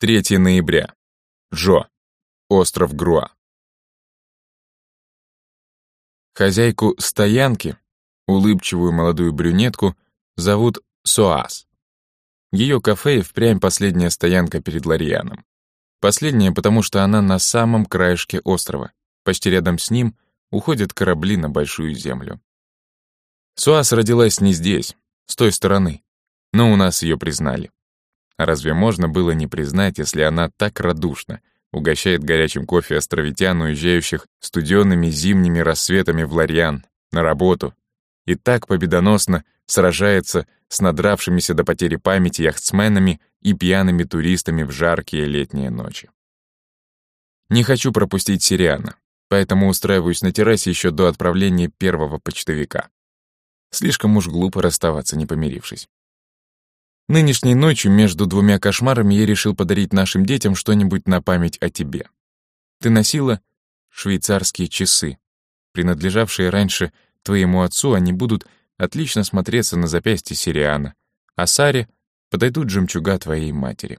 3 ноября. Жо. Остров Груа. Хозяйку стоянки, улыбчивую молодую брюнетку, зовут Соас. Ее кафе и впрямь последняя стоянка перед Лорианом. Последняя, потому что она на самом краешке острова. Почти рядом с ним уходят корабли на большую землю. Суас родилась не здесь, с той стороны, но у нас ее признали. А разве можно было не признать, если она так радушна, угощает горячим кофе островитян, уезжающих студенными зимними рассветами в Ларьян, на работу, и так победоносно сражается с надравшимися до потери памяти яхтсменами и пьяными туристами в жаркие летние ночи. Не хочу пропустить Сириана, поэтому устраиваюсь на террасе еще до отправления первого почтовика. Слишком уж глупо расставаться, не помирившись. Нынешней ночью между двумя кошмарами я решил подарить нашим детям что-нибудь на память о тебе. Ты носила швейцарские часы, принадлежавшие раньше твоему отцу, они будут отлично смотреться на запястье Сириана, а Саре подойдут жемчуга твоей матери.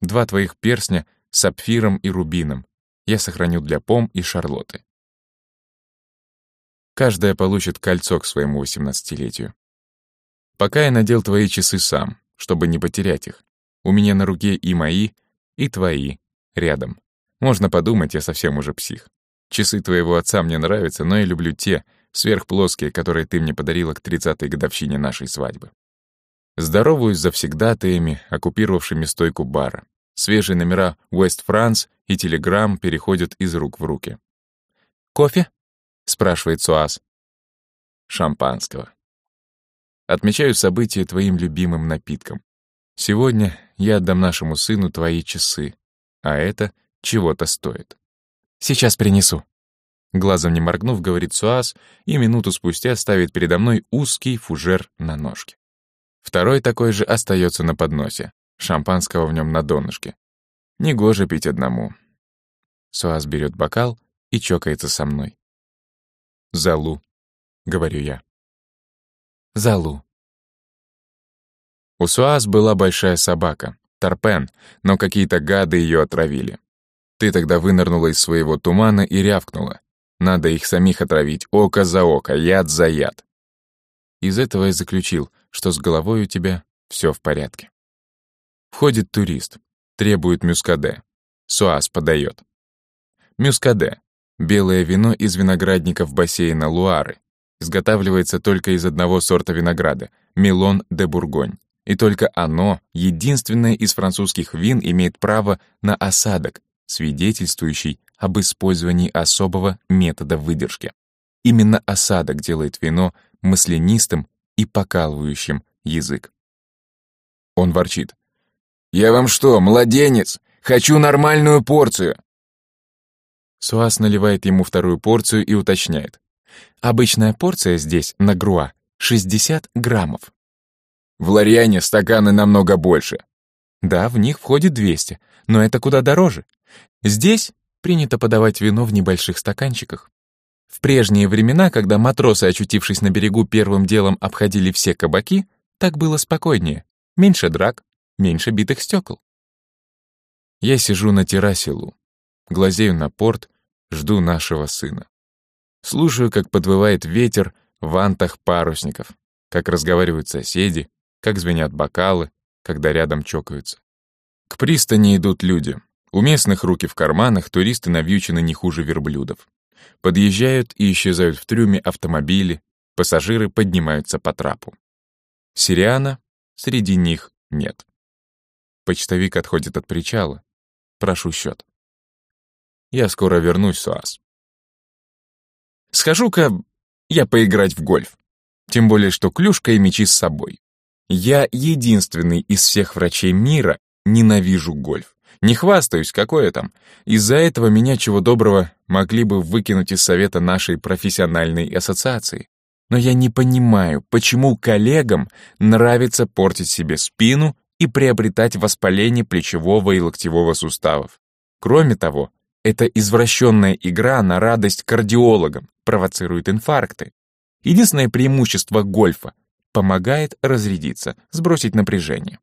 Два твоих перстня с сапфиром и рубином я сохраню для Пом и Шарлотты. Каждая получит кольцо к своему восемнадцатилетию. Пока я надел твои часы сам, чтобы не потерять их. У меня на руке и мои, и твои, рядом. Можно подумать, я совсем уже псих. Часы твоего отца мне нравятся, но я люблю те, сверхплоские, которые ты мне подарила к тридцатой годовщине нашей свадьбы. Здороваюсь завсегдатаями, оккупировавшими стойку бара. Свежие номера West France и Telegram переходят из рук в руки. «Кофе?» — спрашивает Суаз. «Шампанского». Отмечаю событие твоим любимым напитком. Сегодня я отдам нашему сыну твои часы, а это чего-то стоит. Сейчас принесу. Глазом не моргнув, говорит Суаз, и минуту спустя ставит передо мной узкий фужер на ножке. Второй такой же остается на подносе, шампанского в нем на донышке. Негоже пить одному. Суаз берет бокал и чокается со мной. «Залу», — говорю я. Залу. У Суаз была большая собака, Тарпен, но какие-то гады ее отравили. Ты тогда вынырнула из своего тумана и рявкнула. Надо их самих отравить, око за око, яд за яд. Из этого я заключил, что с головой у тебя все в порядке. Входит турист, требует мюскаде. Суаз подает. Мюскаде — белое вино из виноградников бассейна Луары, изготавливается только из одного сорта винограда — Милон де Бургонь. И только оно, единственное из французских вин, имеет право на осадок, свидетельствующий об использовании особого метода выдержки. Именно осадок делает вино маслянистым и покалывающим язык. Он ворчит. «Я вам что, младенец? Хочу нормальную порцию!» Суас наливает ему вторую порцию и уточняет. Обычная порция здесь, на груа, 60 граммов. В Ларьяне стаканы намного больше. Да, в них входит 200, но это куда дороже. Здесь принято подавать вино в небольших стаканчиках. В прежние времена, когда матросы, очутившись на берегу, первым делом обходили все кабаки, так было спокойнее. Меньше драк, меньше битых стекол. Я сижу на террасе Лу, глазею на порт, жду нашего сына. Слушаю, как подвывает ветер в вантах парусников, как разговаривают соседи, как звенят бокалы, когда рядом чокаются. К пристани идут люди. У местных руки в карманах, туристы навьючены не хуже верблюдов. Подъезжают и исчезают в трюме автомобили, пассажиры поднимаются по трапу. Сириана среди них нет. Почтовик отходит от причала. Прошу счет. Я скоро вернусь, Суаз. Схожу-ка я поиграть в гольф. Тем более, что клюшка и мячи с собой. Я единственный из всех врачей мира ненавижу гольф. Не хвастаюсь, какое там. Из-за этого меня, чего доброго, могли бы выкинуть из совета нашей профессиональной ассоциации. Но я не понимаю, почему коллегам нравится портить себе спину и приобретать воспаление плечевого и локтевого суставов. Кроме того, это извращенная игра на радость кардиологам, провоцирует инфаркты. Единственное преимущество гольфа — помогает разрядиться, сбросить напряжение.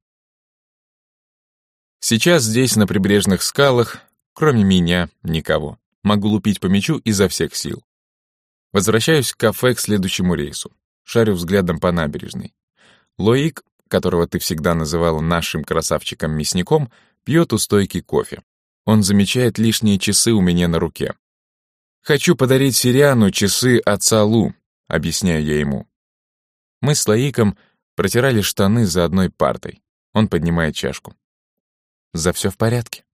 Сейчас здесь, на прибрежных скалах, кроме меня, никого. Могу лупить по мячу изо всех сил. Возвращаюсь в кафе к следующему рейсу. Шарю взглядом по набережной. Лоик, которого ты всегда называла нашим красавчиком-мясником, пьет у стойки кофе. Он замечает лишние часы у меня на руке. «Хочу подарить Сириану часы отца Лу», — объясняю я ему. Мы с Лаиком протирали штаны за одной партой. Он поднимает чашку. «За все в порядке».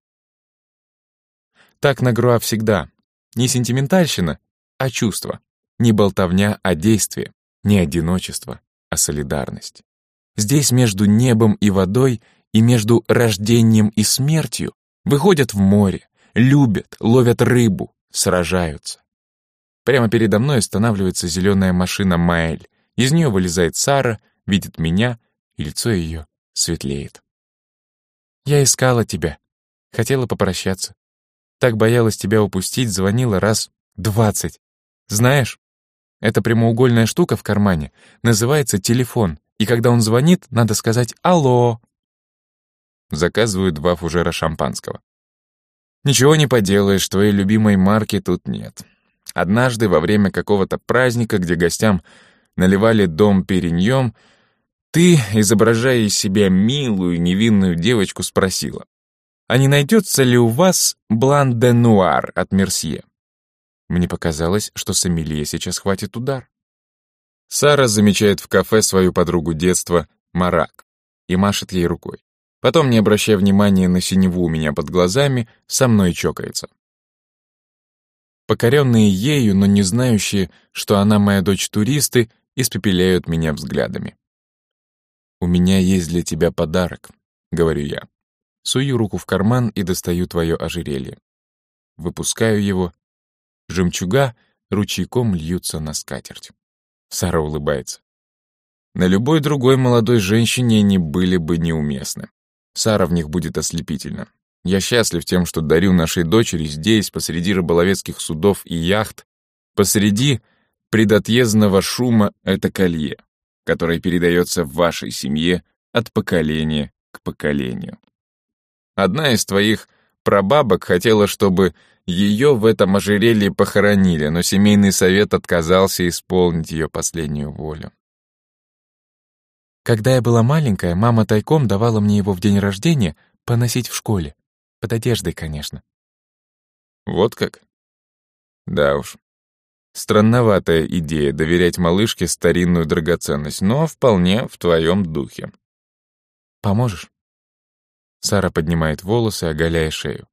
Так на Груа всегда. Не сентиментальщина, а чувство. Не болтовня, а действие. Не одиночество, а солидарность. Здесь между небом и водой и между рождением и смертью выходят в море, любят, ловят рыбу, сражаются. Прямо передо мной останавливается зеленая машина Маэль. Из нее вылезает Сара, видит меня, и лицо ее светлеет. «Я искала тебя. Хотела попрощаться. Так боялась тебя упустить, звонила раз двадцать. Знаешь, эта прямоугольная штука в кармане называется телефон, и когда он звонит, надо сказать «Алло». Заказываю два фужера шампанского. Ничего не поделаешь, твоей любимой марки тут нет. Однажды во время какого-то праздника, где гостям наливали дом периньем, ты, изображая из себя милую, невинную девочку, спросила, «А не найдется ли у вас блан де нуар от Мерсье?» Мне показалось, что сомелье сейчас хватит удар. Сара замечает в кафе свою подругу детства, Марак, и машет ей рукой. Потом, не обращая внимания на синеву у меня под глазами, со мной чокается. Покоренные ею, но не знающие, что она моя дочь-туристы, испепеляют меня взглядами. «У меня есть для тебя подарок», — говорю я. Сую руку в карман и достаю твое ожерелье. Выпускаю его. Жемчуга ручейком льются на скатерть. Сара улыбается. На любой другой молодой женщине они были бы неуместны. Сара в них будет ослепительна. Я счастлив тем, что дарю нашей дочери здесь, посреди рыболовецких судов и яхт, посреди предотъездного шума это колье, которое передается в вашей семье от поколения к поколению. Одна из твоих прабабок хотела, чтобы ее в этом ожерелье похоронили, но семейный совет отказался исполнить ее последнюю волю. Когда я была маленькая, мама тайком давала мне его в день рождения поносить в школе. Под одеждой, конечно. Вот как? Да уж. Странноватая идея доверять малышке старинную драгоценность, но вполне в твоем духе. Поможешь? Сара поднимает волосы, оголяя шею.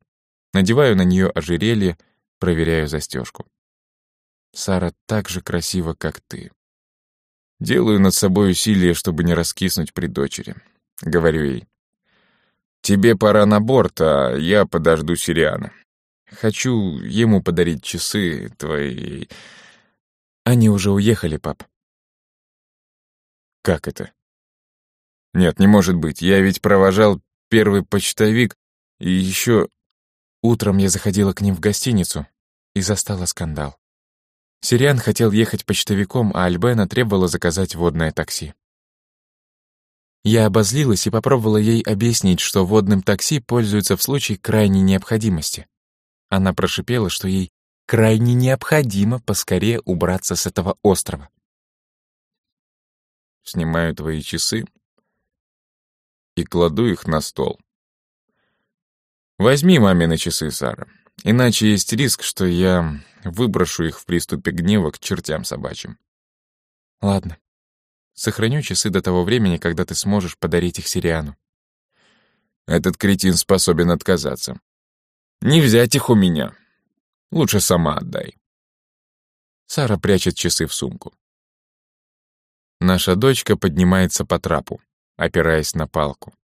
Надеваю на нее ожерелье, проверяю застежку. Сара так же красива, как ты. Делаю над собой усилие, чтобы не раскиснуть при дочери. Говорю ей. Тебе пора на борт, а я подожду Сириана. Хочу ему подарить часы твои... Они уже уехали, пап. Как это? Нет, не может быть. Я ведь провожал первый почтовик, и еще утром я заходила к ним в гостиницу и застала скандал. Сириан хотел ехать почтовиком, а Альбена требовала заказать водное такси. Я обозлилась и попробовала ей объяснить, что водным такси пользуются в случае крайней необходимости. Она прошипела, что ей крайне необходимо поскорее убраться с этого острова. Снимаю твои часы и кладу их на стол. Возьми мамины часы, Сара, иначе есть риск, что я выброшу их в приступе гнева к чертям собачьим. Ладно. Сохраню часы до того времени, когда ты сможешь подарить их Сириану. Этот кретин способен отказаться. Не взять их у меня. Лучше сама отдай. Сара прячет часы в сумку. Наша дочка поднимается по трапу, опираясь на палку.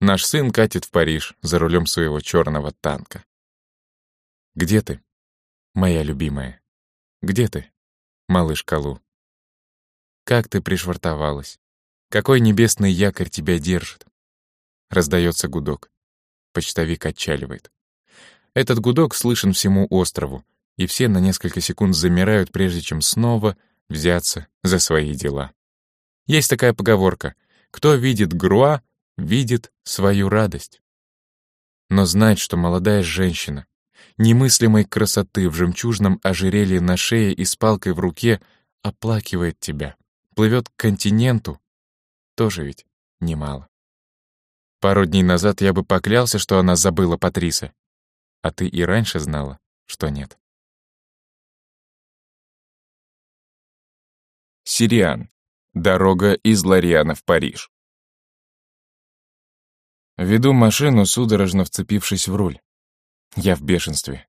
Наш сын катит в Париж за рулем своего черного танка. «Где ты, моя любимая? Где ты, малыш Калу? Как ты пришвартовалась? Какой небесный якорь тебя держит?» Раздается гудок. Почтовик отчаливает. Этот гудок слышен всему острову, и все на несколько секунд замирают, прежде чем снова взяться за свои дела. Есть такая поговорка — кто видит Груа, видит свою радость. Но знать, что молодая женщина, немыслимой красоты в жемчужном ожерелье на шее и с палкой в руке, оплакивает тебя, плывет к континенту, тоже ведь немало. Пару дней назад я бы поклялся, что она забыла Патриса. А ты и раньше знала, что нет. Сириан. Дорога из Лориана в Париж. Веду машину, судорожно вцепившись в руль. Я в бешенстве.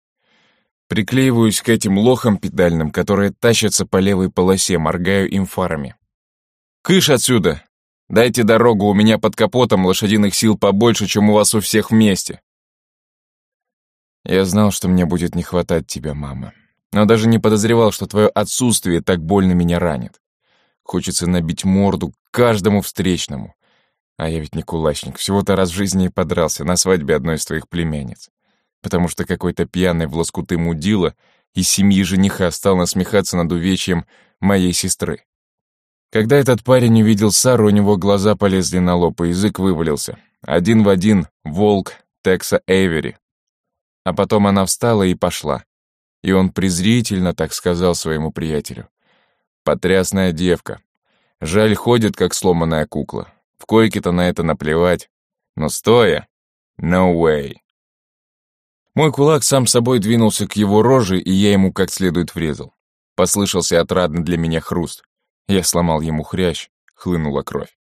Приклеиваюсь к этим лохам педальным, которые тащатся по левой полосе, моргаю им фарами. «Кыш отсюда! Дайте дорогу, у меня под капотом лошадиных сил побольше, чем у вас у всех вместе!» Я знал, что мне будет не хватать тебя, мама. Но даже не подозревал, что твое отсутствие так больно меня ранит. Хочется набить морду каждому встречному. А я ведь не кулачник, всего-то раз в жизни и подрался на свадьбе одной из твоих племянниц. Потому что какой-то пьяный в лоскуты мудила из семьи жениха стал насмехаться над увечьем моей сестры. Когда этот парень увидел Сару, у него глаза полезли на лоб, и язык вывалился. Один в один волк Текса Эйвери. А потом она встала и пошла. И он презрительно так сказал своему приятелю. Потрясная девка. Жаль, ходит, как сломанная кукла. В койке-то на это наплевать. Но стоя — no way. Мой кулак сам собой двинулся к его роже, и я ему как следует врезал. Послышался отрадный для меня хруст. Я сломал ему хрящ, хлынула кровь.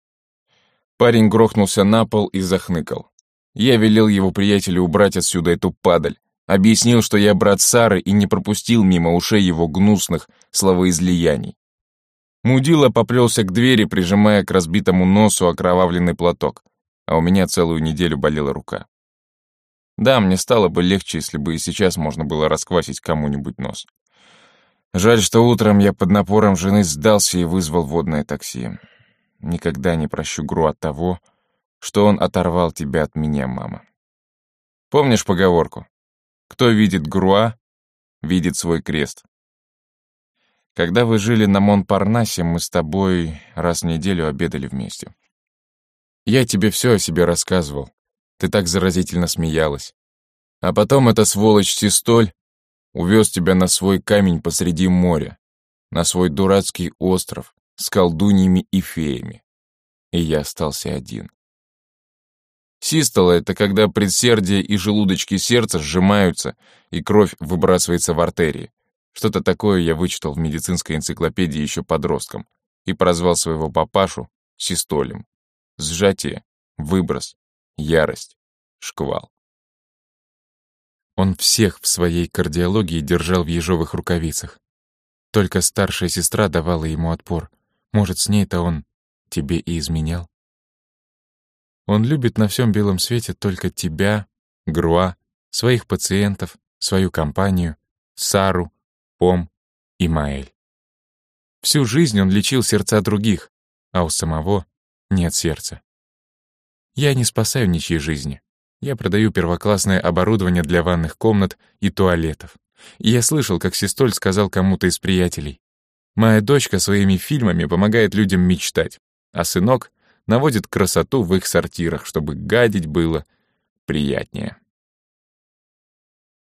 Парень грохнулся на пол и захныкал. Я велел его приятелю убрать отсюда эту падаль. Объяснил, что я брат Сары и не пропустил мимо ушей его гнусных словоизлияний. Мудила поплелся к двери, прижимая к разбитому носу окровавленный платок, а у меня целую неделю болела рука. Да, мне стало бы легче, если бы и сейчас можно было расквасить кому-нибудь нос. Жаль, что утром я под напором жены сдался и вызвал водное такси. Никогда не прощу Гру от того, что он оторвал тебя от меня, мама. Помнишь поговорку? Кто видит Груа, видит свой крест. Когда вы жили на Монпарнасе, мы с тобой раз в неделю обедали вместе. Я тебе все о себе рассказывал. Ты так заразительно смеялась. А потом эта сволочь Систоль увез тебя на свой камень посреди моря, на свой дурацкий остров с колдуньями и феями. И я остался один. Систола — это когда предсердие и желудочки сердца сжимаются, и кровь выбрасывается в артерии. Что-то такое я вычитал в медицинской энциклопедии еще подростком и прозвал своего папашу систолем. Сжатие, выброс, ярость, шквал. Он всех в своей кардиологии держал в ежовых рукавицах. Только старшая сестра давала ему отпор. Может, с ней-то он тебе и изменял? Он любит на всем белом свете только тебя, Груа, своих пациентов, свою компанию, Сару, Пом и Маэль. Всю жизнь он лечил сердца других, а у самого нет сердца. Я не спасаю ничьей жизни. Я продаю первоклассное оборудование для ванных комнат и туалетов. И я слышал, как Систоль сказал кому-то из приятелей. «Моя дочка своими фильмами помогает людям мечтать, а сынок наводит красоту в их сортирах, чтобы гадить было приятнее».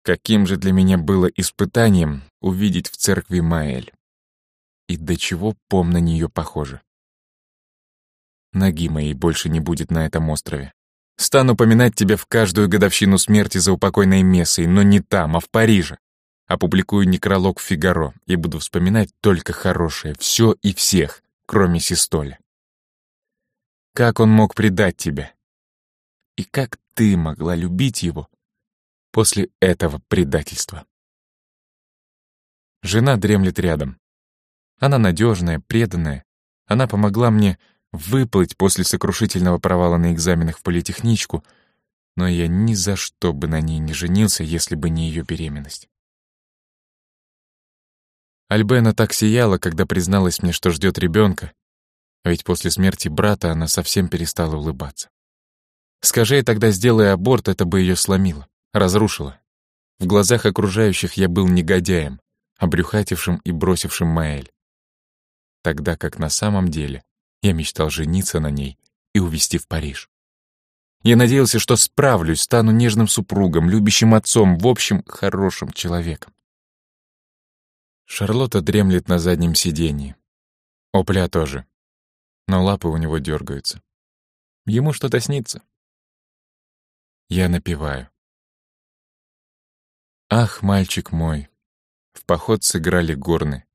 Каким же для меня было испытанием увидеть в церкви Маэль. И до чего пом на нее похоже. Ноги моей больше не будет на этом острове. Стану поминать тебя в каждую годовщину смерти за упокойной мессой, но не там, а в Париже. Опубликую некролог «Фигаро» и буду вспоминать только хорошее, все и всех, кроме Систоля. Как он мог предать тебя? И как ты могла любить его после этого предательства. Жена дремлет рядом. Она надежная, преданная. Она помогла мне выплыть после сокрушительного провала на экзаменах в политехничку, но я ни за что бы на ней не женился, если бы не ее беременность. Альбена так сияла, когда призналась мне, что ждет ребенка, ведь после смерти брата она совсем перестала улыбаться. Скажи я тогда, сделай аборт, это бы ее сломило разрушила. В глазах окружающих я был негодяем, обрюхатившим и бросившим Маэль. Тогда как на самом деле я мечтал жениться на ней и увезти в Париж. Я надеялся, что справлюсь, стану нежным супругом, любящим отцом, в общем, хорошим человеком. Шарлотта дремлет на заднем сиденье. Опля тоже. Но лапы у него дергаются. Ему что-то снится. Я напеваю. Ах, мальчик мой, в поход сыграли горны.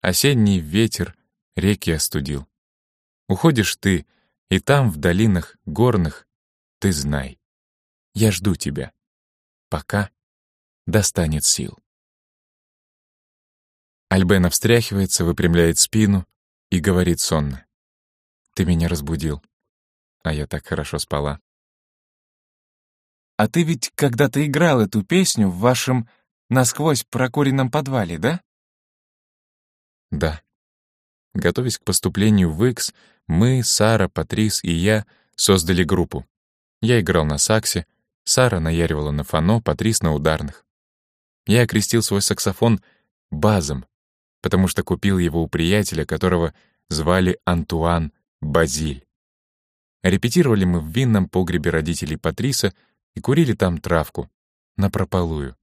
Осенний ветер реки остудил. Уходишь ты, и там, в долинах горных, ты знай. Я жду тебя, пока достанет сил. Альбена встряхивается, выпрямляет спину и говорит сонно. «Ты меня разбудил, а я так хорошо спала». «А ты ведь когда-то играл эту песню в вашем насквозь прокуренном подвале, да?» «Да». Готовясь к поступлению в Икс, мы, Сара, Патрис и я создали группу. Я играл на саксе, Сара наяривала на фано, Патрис на ударных. Я окрестил свой саксофон базом, потому что купил его у приятеля, которого звали Антуан Базиль. Репетировали мы в винном погребе родителей Патриса и курили там травку, напропалую.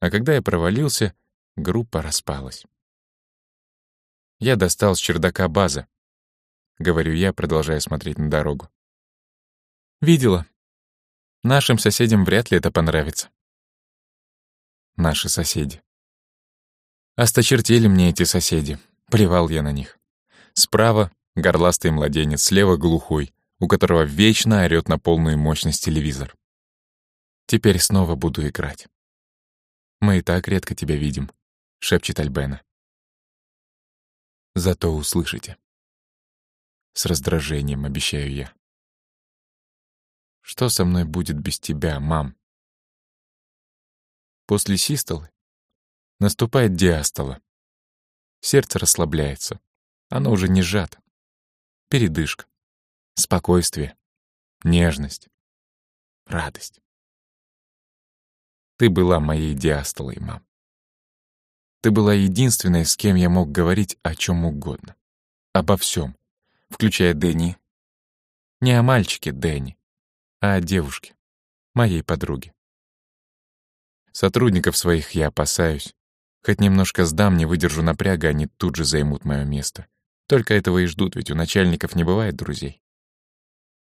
А когда я провалился, группа распалась. Я достал с чердака база, — говорю я, продолжая смотреть на дорогу. «Видела. Нашим соседям вряд ли это понравится». Наши соседи. Осточертели мне эти соседи. Плевал я на них. Справа — горластый младенец, слева — глухой, у которого вечно орёт на полную мощность телевизор. Теперь снова буду играть. «Мы и так редко тебя видим», — шепчет Альбена. Зато услышите. С раздражением обещаю я. Что со мной будет без тебя, мам? После систолы наступает диастола. Сердце расслабляется. Оно уже не сжато. Передышка. Спокойствие. Нежность. Радость. Ты была моей диастолой, мам. Ты была единственной, с кем я мог говорить о чем угодно. Обо всем, включая Дэнни. Не о мальчике Дэнни, а о девушке, моей подруге. Сотрудников своих я опасаюсь. Хоть немножко сдам, не выдержу напряга, они тут же займут мое место. Только этого и ждут, ведь у начальников не бывает друзей.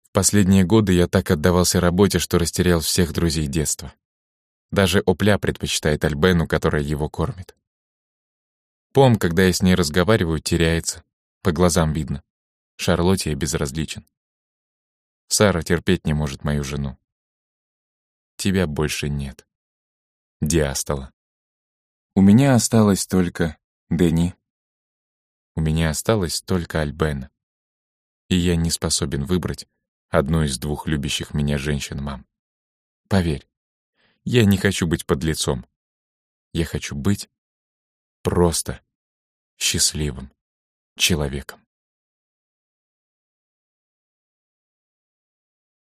В последние годы я так отдавался работе, что растерял всех друзей детства. Даже Опля предпочитает Альбену, которая его кормит. Пом, когда я с ней разговариваю, теряется. По глазам видно. Шарлотте я безразличен. Сара терпеть не может мою жену. Тебя больше нет. Диастола. У меня осталось только Дени. У меня осталось только Альбена. И я не способен выбрать одну из двух любящих меня женщин, мам. Поверь, я не хочу быть подлецом. Я хочу быть просто счастливым человеком.